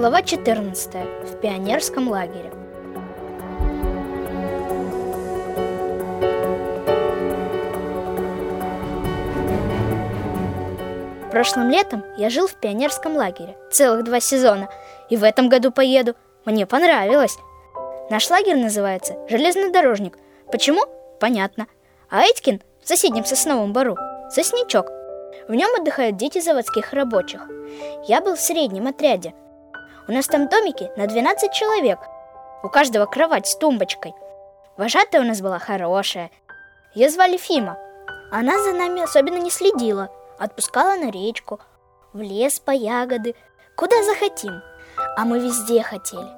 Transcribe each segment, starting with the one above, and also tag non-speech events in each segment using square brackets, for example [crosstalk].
Глава 14. В пионерском лагере. Прошлым летом я жил в пионерском лагере целых два сезона, и в этом году поеду. Мне понравилось. Наш лагерь называется «Железнодорожник». Почему? Понятно. А Этькин в соседнем сосновом бару – сосничок. В нем отдыхают дети заводских рабочих. Я был в среднем отряде – у нас там домики на 12 человек. У каждого кровать с тумбочкой. Вожатая у нас была хорошая. Ее звали Фима. Она за нами особенно не следила. Отпускала на речку, в лес по ягоды, куда захотим. А мы везде хотели.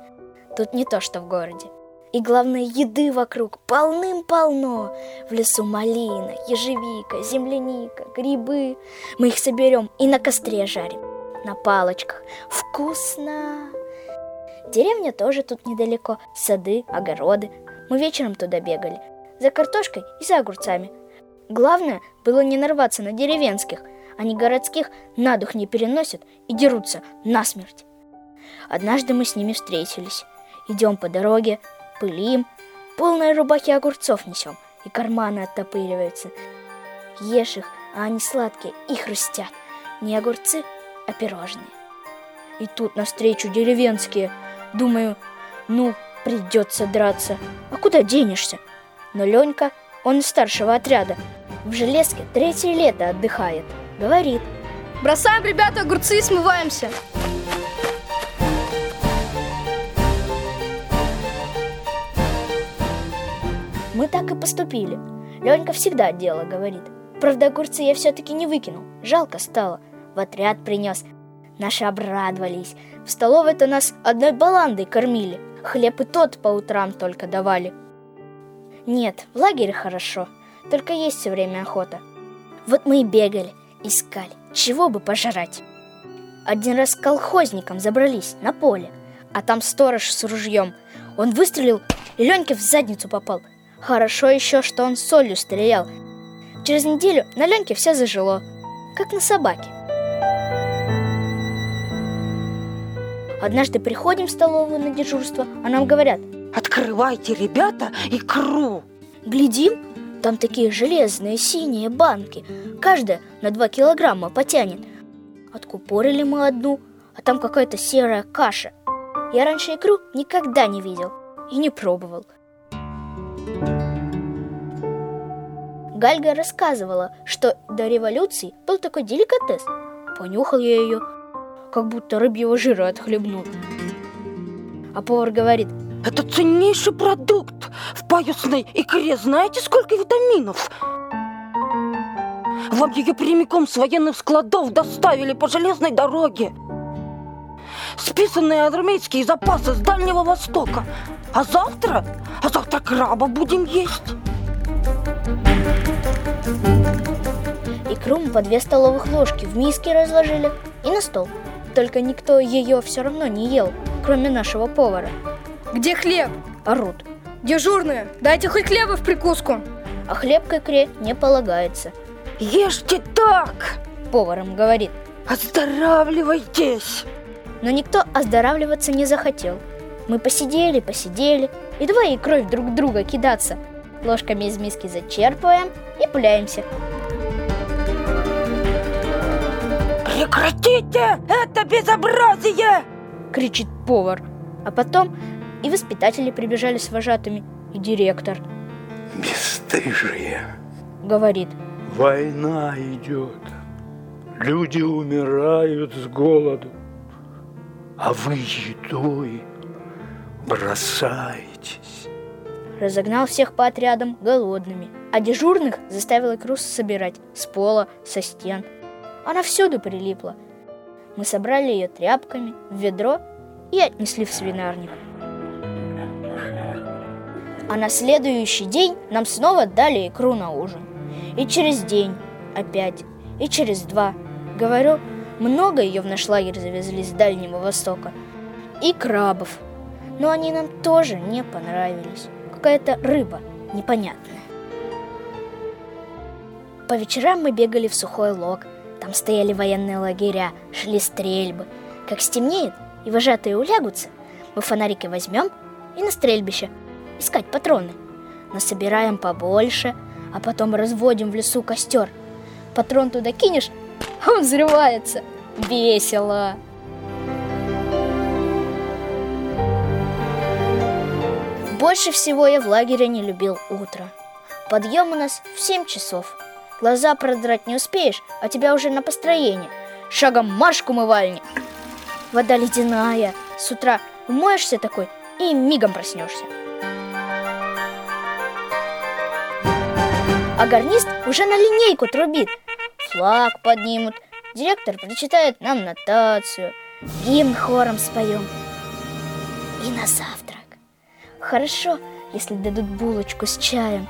Тут не то, что в городе. И главное, еды вокруг полным-полно. В лесу малина, ежевика, земляника, грибы. Мы их соберем и на костре жарим на палочках. Вкусно! Деревня тоже тут недалеко. Сады, огороды. Мы вечером туда бегали. За картошкой и за огурцами. Главное было не нарваться на деревенских. Они городских на дух не переносят и дерутся насмерть. Однажды мы с ними встретились. Идем по дороге, пылим, полные рубахи огурцов несем, и карманы оттопыриваются. Ешь их, а они сладкие и хрустят. Не огурцы, а пирожные. И тут навстречу деревенские. Думаю, ну, придется драться. А куда денешься? Но Ленька, он из старшего отряда, в железке третье лето отдыхает. Говорит. Бросаем, ребята, огурцы и смываемся. Мы так и поступили. Ленька всегда дело говорит. Правда, огурцы я все-таки не выкинул. Жалко стало – в отряд принес. Наши обрадовались. В столовой-то нас одной баландой кормили. Хлеб и тот по утрам только давали. Нет, в лагере хорошо, только есть все время охота. Вот мы и бегали, искали, чего бы пожрать. Один раз к колхозникам забрались на поле, а там сторож с ружьем. Он выстрелил, и Леньке в задницу попал. Хорошо еще, что он солью стрелял. Через неделю на Леньке все зажило, как на собаке. Однажды приходим в столовую на дежурство, а нам говорят Открывайте, ребята, икру! Глядим, там такие железные синие банки. Каждая на 2 килограмма потянет. Откупорили мы одну, а там какая-то серая каша. Я раньше икру никогда не видел и не пробовал. Гальга рассказывала, что до революции был такой деликатес. Понюхал я ее, как будто рыбьего жира отхлебнул. А повар говорит, это ценнейший продукт. В паюсной икре знаете, сколько витаминов? Вам ее прямиком с военных складов доставили по железной дороге. Списанные армейские запасы с Дальнего Востока. А завтра? А завтра краба будем есть. Икру мы по две столовых ложки в миске разложили и на стол. Только никто ее все равно не ел, кроме нашего повара. Где хлеб? Орут. Дежурные, дайте хоть хлеба в прикуску. А хлеб к икре не полагается. Ешьте так! Поваром говорит. Оздоравливайтесь! Но никто оздоравливаться не захотел. Мы посидели, посидели, и давай икрой друг друга кидаться. Ложками из миски зачерпываем и пуляемся. Прекратите это безобразие! Кричит повар. А потом и воспитатели прибежали с вожатыми, и директор. Бесстыжие. Говорит. Война идет. Люди умирают с голоду. А вы едой бросаетесь. Разогнал всех по отрядам голодными, а дежурных заставил икру собирать с пола, со стен – она всюду прилипла. Мы собрали ее тряпками в ведро и отнесли в свинарник. А на следующий день нам снова дали икру на ужин. И через день опять, и через два. Говорю, много ее в наш лагерь завезли с Дальнего Востока. И крабов. Но они нам тоже не понравились. Какая-то рыба непонятная. По вечерам мы бегали в сухой лог – там стояли военные лагеря, шли стрельбы. Как стемнеет, и вожатые улягутся, мы фонарики возьмем и на стрельбище искать патроны. Насобираем побольше, а потом разводим в лесу костер. Патрон туда кинешь, [laughs] он взрывается. Весело. Больше всего я в лагере не любил утро. Подъем у нас в 7 часов. Глаза продрать не успеешь, а тебя уже на построение. Шагом марш к умывальне. Вода ледяная. С утра умоешься такой и мигом проснешься. А гарнист уже на линейку трубит. Флаг поднимут. Директор прочитает нам нотацию. Гимн хором споем. И на завтрак. Хорошо, если дадут булочку с чаем.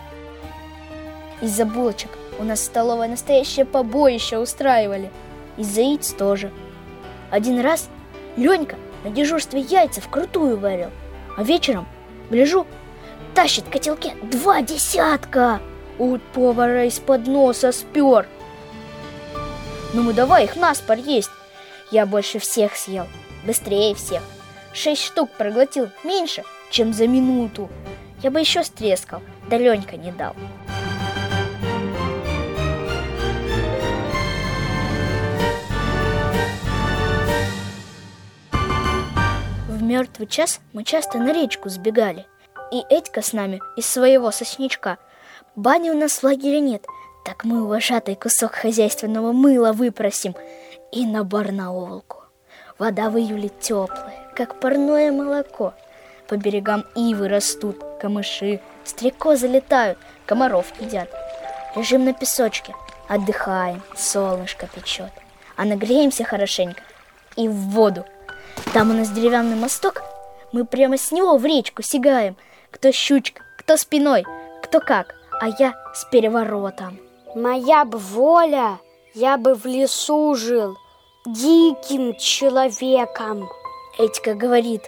Из-за булочек у нас в столовой настоящее побоище устраивали. Из-за яиц тоже. Один раз Ленька на дежурстве яйца вкрутую варил, а вечером, гляжу, тащит в котелке два десятка. У повара из-под носа спер. Ну мы давай их наспор есть. Я больше всех съел, быстрее всех. Шесть штук проглотил меньше, чем за минуту. Я бы еще стрескал, да Ленька не дал. В мертвый час мы часто на речку сбегали. И Этька с нами из своего сосничка. Бани у нас в лагере нет, так мы уважатый кусок хозяйственного мыла выпросим и на барнаулку. Вода в июле теплая, как парное молоко. По берегам ивы растут камыши, стрекозы летают, комаров едят. Лежим на песочке, отдыхаем, солнышко печет. А нагреемся хорошенько и в воду. Там у нас деревянный мосток, мы прямо с него в речку сигаем. Кто щучка, кто спиной, кто как, а я с переворотом. Моя бы воля, я бы в лесу жил, диким человеком. Этика говорит.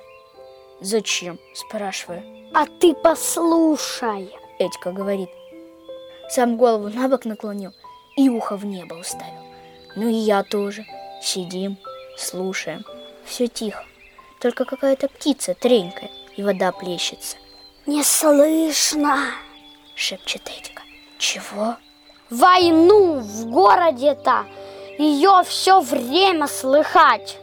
Зачем? Спрашиваю. А ты послушай. Этика говорит. Сам голову на бок наклонил и ухо в небо уставил. Ну и я тоже. Сидим, слушаем. Все тихо. Только какая-то птица тренькая, и вода плещется. Не слышно. Шепчет Этика. Чего? Войну в городе-то ее все время слыхать.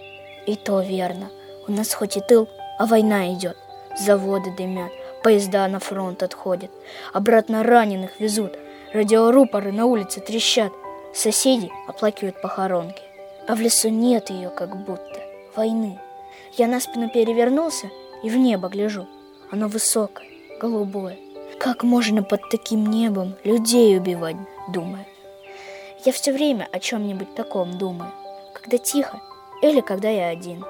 И то верно. У нас хоть и тыл, а война идет. Заводы дымят, поезда на фронт отходят. Обратно раненых везут. Радиорупоры на улице трещат. Соседи оплакивают похоронки. А в лесу нет ее как будто. Войны. Я на спину перевернулся и в небо гляжу. Оно высокое, голубое. Как можно под таким небом людей убивать, думаю. Я все время о чем-нибудь таком думаю, когда тихо или когда я один.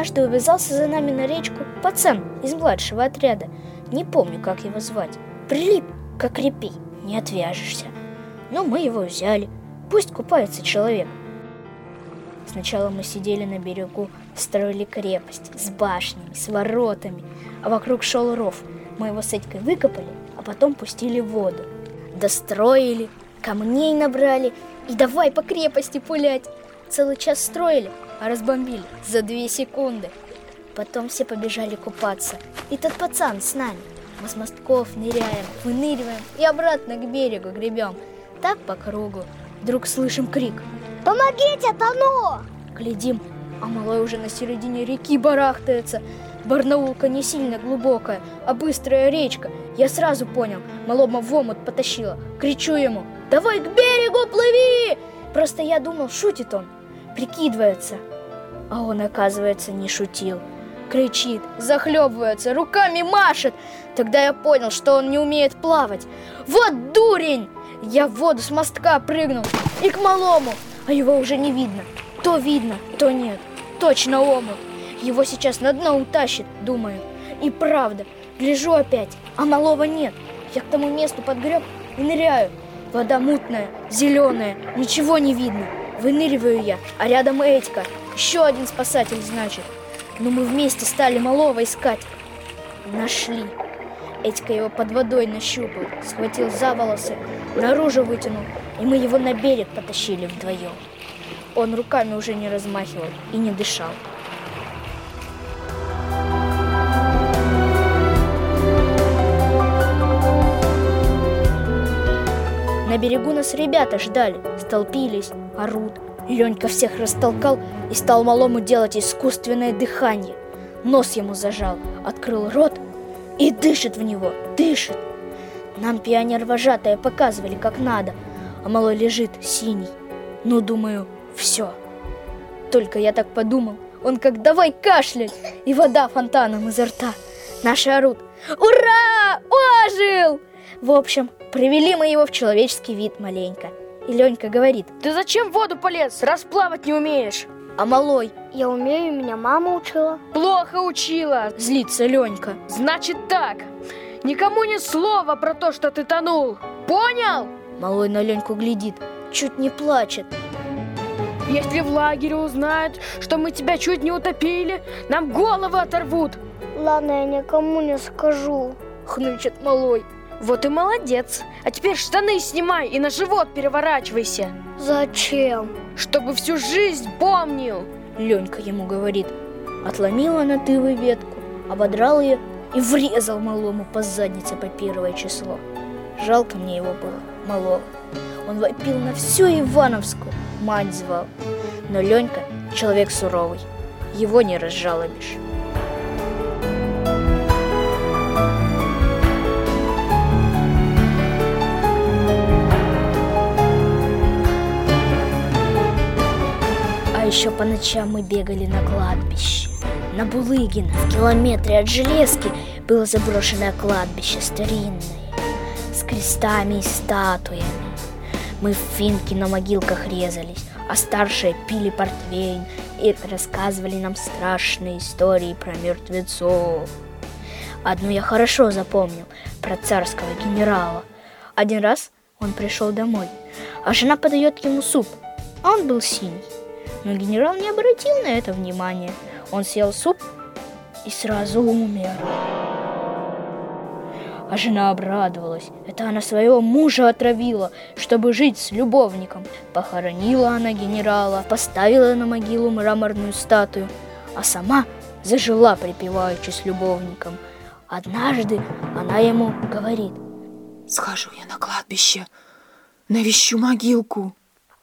Однажды увязался за нами на речку пацан из младшего отряда. Не помню, как его звать. Прилип, как репей, не отвяжешься. Но мы его взяли. Пусть купается человек. Сначала мы сидели на берегу, строили крепость с башнями, с воротами, а вокруг шел ров. Мы его с Этькой выкопали, а потом пустили в воду. Достроили, камней набрали и давай по крепости пулять. Целый час строили, разбомбили за две секунды. Потом все побежали купаться. И тот пацан с нами. Мы с мостков ныряем, выныриваем и обратно к берегу гребем. Так по кругу. Вдруг слышим крик. Помогите, тону! Глядим, а малой уже на середине реки барахтается. Барнаулка не сильно глубокая, а быстрая речка. Я сразу понял, малома в омут потащила. Кричу ему, давай к берегу плыви! Просто я думал, шутит он, прикидывается. А он, оказывается, не шутил. Кричит, захлебывается, руками машет. Тогда я понял, что он не умеет плавать. Вот дурень! Я в воду с мостка прыгнул и к малому, а его уже не видно. То видно, то нет. Точно омут. Его сейчас на дно утащит, думаю. И правда, гляжу опять, а малого нет. Я к тому месту подгреб и ныряю. Вода мутная, зеленая, ничего не видно. Выныриваю я, а рядом Этька. Еще один спасатель, значит. Но мы вместе стали малого искать. Нашли. Этька его под водой нащупал, схватил за волосы, наружу вытянул, и мы его на берег потащили вдвоем. Он руками уже не размахивал и не дышал. На берегу нас ребята ждали, столпились, орут. Ленька всех растолкал и стал малому делать искусственное дыхание. Нос ему зажал, открыл рот и дышит в него, дышит. Нам пионер-вожатая показывали, как надо, а малой лежит синий. Ну, думаю, все. Только я так подумал, он как давай кашлять, и вода фонтаном изо рта. Наши орут. Ура! Ожил! В общем, привели мы его в человеческий вид маленько. И Ленька говорит, Ты зачем в воду полез? Расплавать не умеешь. а малой Я умею, меня мама учила. Плохо учила. злится Ленька. Значит так. Никому ни слова про то, что ты тонул. Понял? Малой на Леньку глядит, чуть не плачет. Если в лагере узнают, что мы тебя чуть не утопили, нам головы оторвут. Ладно, я никому не скажу. Хнычет малой. Вот и молодец. А теперь штаны снимай и на живот переворачивайся. Зачем? Чтобы всю жизнь помнил. Ленька ему говорит. Отломила на тывы ветку, ободрал ее и врезал малому по заднице по первое число. Жалко мне его было, малого. Он вопил на всю Ивановскую, мать звал. Но Ленька человек суровый, его не разжалобишь. Еще по ночам мы бегали на кладбище. На Булыгина, в километре от Железки, было заброшенное кладбище старинное, с крестами и статуями. Мы в финки на могилках резались, а старшие пили портвейн и рассказывали нам страшные истории про мертвецов. Одну я хорошо запомнил, про царского генерала. Один раз он пришел домой, а жена подает ему суп, а он был синий. Но генерал не обратил на это внимания. Он съел суп и сразу умер. А жена обрадовалась. Это она своего мужа отравила, чтобы жить с любовником. Похоронила она генерала, поставила на могилу мраморную статую, а сама зажила припеваючи с любовником. Однажды она ему говорит, Схожу я на кладбище, навещу могилку.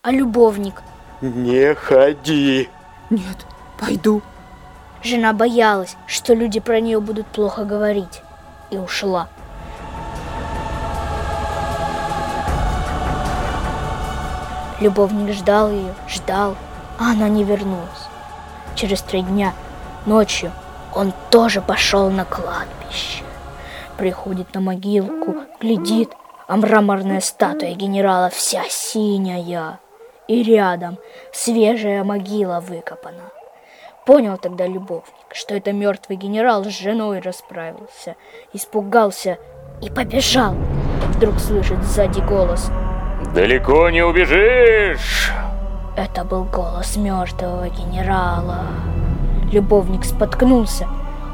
а любовник Не ходи. Нет, пойду. Жена боялась, что люди про нее будут плохо говорить, и ушла. Любовник ждал ее, ждал, а она не вернулась. Через три дня, ночью, он тоже пошел на кладбище. Приходит на могилку, глядит, а мраморная статуя генерала вся синяя. И рядом свежая могила выкопана. Понял тогда любовник, что это мертвый генерал с женой расправился, испугался и побежал. Вдруг слышит сзади голос. Далеко не убежишь. Это был голос мертвого генерала. Любовник споткнулся,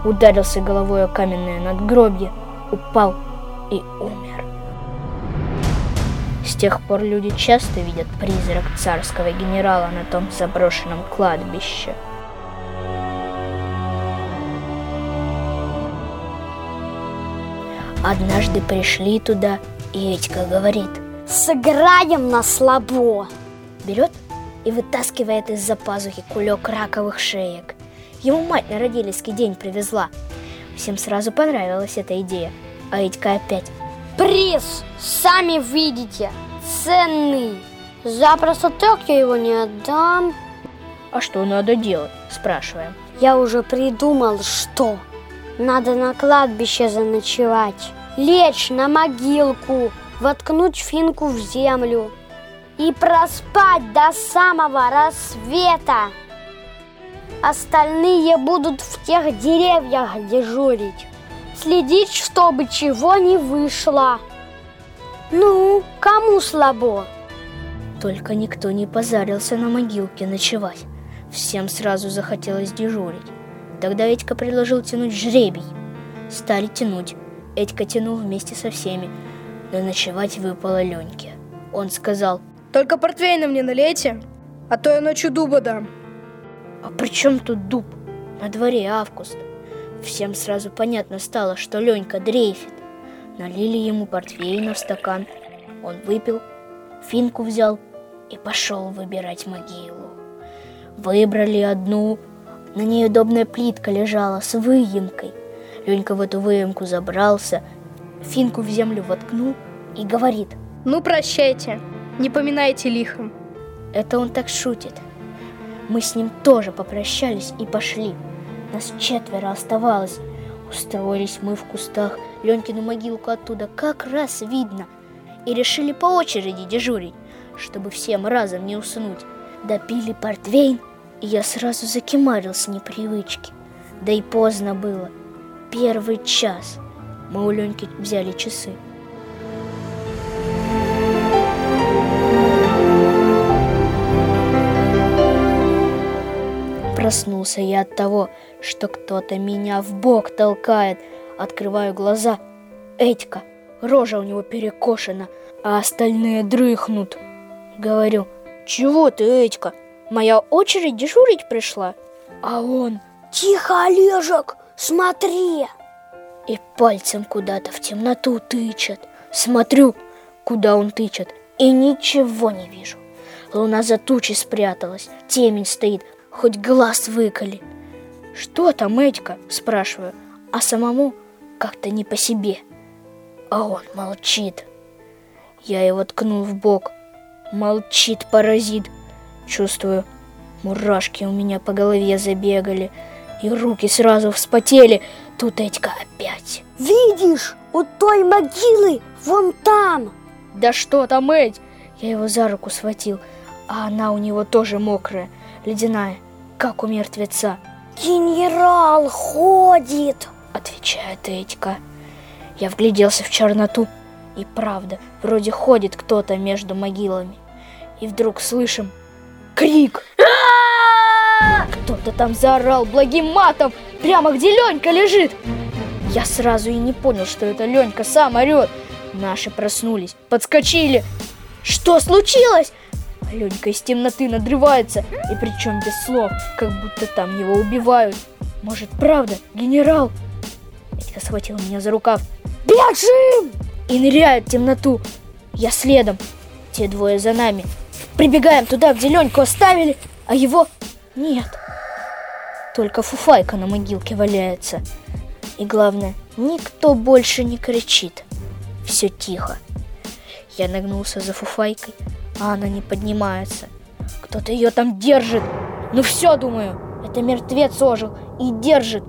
ударился головой о каменное надгробье, упал и умер. С тех пор люди часто видят призрак царского генерала на том заброшенном кладбище. Однажды пришли туда, и Этька говорит, Сыграем на слабо. берет и вытаскивает из-за пазухи кулек раковых шеек. Ему мать на родительский день привезла. Всем сразу понравилась эта идея. А Этька опять. Приз, сами видите, ценный. За просто так я его не отдам. А что надо делать? Спрашиваем. Я уже придумал, что. Надо на кладбище заночевать. Лечь на могилку, воткнуть финку в землю и проспать до самого рассвета. Остальные будут в тех деревьях дежурить. Следить, чтобы чего не вышло. Ну, кому слабо? Только никто не позарился на могилке ночевать. Всем сразу захотелось дежурить. Тогда Этька предложил тянуть жребий. Стали тянуть. Этька тянул вместе со всеми, но ночевать выпало Леньке. Он сказал, Только портвейна мне налейте, а то я ночью дуба дам. а при чем тут дуб? На дворе август. Всем сразу понятно стало, что Ленька дрейфит. Налили ему портвейна в стакан. Он выпил, финку взял и пошел выбирать могилу. Выбрали одну, на ней удобная плитка лежала с выемкой. Ленька в эту выемку забрался, финку в землю воткнул и говорит, Ну, прощайте, не поминайте лихом. это он так шутит. Мы с ним тоже попрощались и пошли. Нас четверо оставалось. Устроились мы в кустах. Ленькину могилку оттуда как раз видно. И решили по очереди дежурить, чтобы всем разом не уснуть. Допили портвейн, и я сразу закимарил с непривычки. Да и поздно было. Первый час. Мы у Леньки взяли часы. Проснулся я от того, что кто-то меня в бок толкает. Открываю глаза. Этька. Рожа у него перекошена, а остальные дрыхнут. Говорю, чего ты, Этька? Моя очередь дежурить пришла. А он Тихо, Олежек, смотри. и пальцем куда-то в темноту тычет. Смотрю, куда он тычет, и ничего не вижу. Луна за тучей спряталась, темень стоит, хоть глаз выколи. «Что там, Этька?» – спрашиваю, а самому как-то не по себе. А он молчит. Я его ткнул в бок. Молчит паразит. Чувствую, мурашки у меня по голове забегали, и руки сразу вспотели. Тут Этька опять. Видишь, у той могилы вон там. Да что там, Эдь? Я его за руку схватил, а она у него тоже мокрая, ледяная, как у мертвеца, Генерал ходит. отвечает Эдька. Я вгляделся в черноту, и правда, вроде ходит кто-то между могилами. И вдруг слышим крик. Кто-то там заорал благим матом, прямо где Ленька лежит. Я сразу и не понял, что это Ленька сам орет. Наши проснулись, подскочили. Что случилось? А Ленька из темноты надрывается, и причем без слов, как будто там его убивают. Может, правда, генерал? Петька схватил меня за рукав Бежим! и ныряет в темноту. Я следом, те двое за нами. Прибегаем туда, где Леньку оставили, а его нет. Только фуфайка на могилке валяется. И главное, никто больше не кричит. Все тихо. Я нагнулся за фуфайкой, а она не поднимается. Кто-то ее там держит. Ну все, думаю, это мертвец ожил и держит.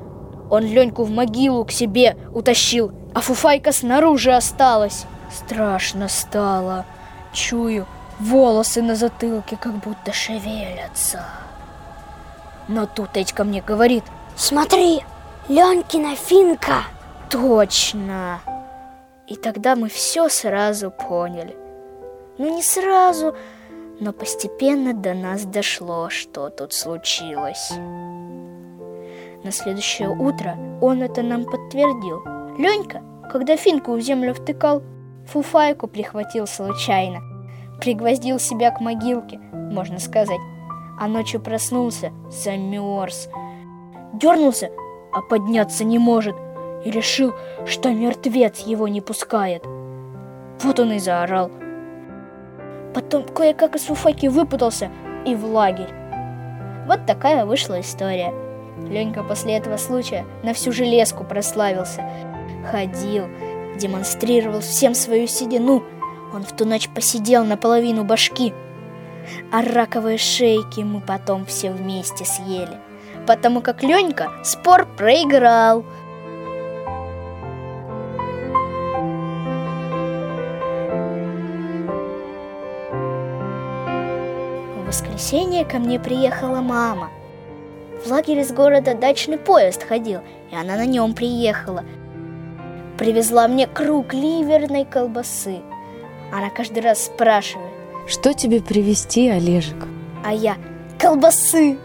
Он Леньку в могилу к себе утащил, а фуфайка снаружи осталась. Страшно стало. Чую, волосы на затылке как будто шевелятся. Но тут Этька мне говорит, Смотри, Ленькина финка. Точно. И тогда мы все сразу поняли. Ну не сразу, но постепенно до нас дошло, что тут случилось. На следующее утро он это нам подтвердил. Ленька, когда финку в землю втыкал, фуфайку прихватил случайно. Пригвоздил себя к могилке, можно сказать. А ночью проснулся, замерз. Дернулся, а подняться не может. И решил, что мертвец его не пускает. Вот он и заорал. Потом кое-как из фуфайки выпутался и в лагерь. Вот такая вышла история. Ленька после этого случая на всю железку прославился. Ходил, демонстрировал всем свою седину. Он в ту ночь посидел наполовину башки. А раковые шейки мы потом все вместе съели. Потому как Ленька спор проиграл. Воскресенье ко мне приехала мама. В лагерь из города дачный поезд ходил, и она на нем приехала. Привезла мне круг ливерной колбасы. Она каждый раз спрашивает, Что тебе привезти, Олежек? а я колбасы.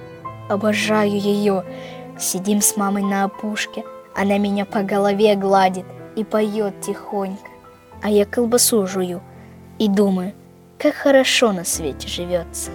Обожаю ее. Сидим с мамой на опушке. Она меня по голове гладит и поет тихонько, а я колбасу жую и думаю, как хорошо на свете живется.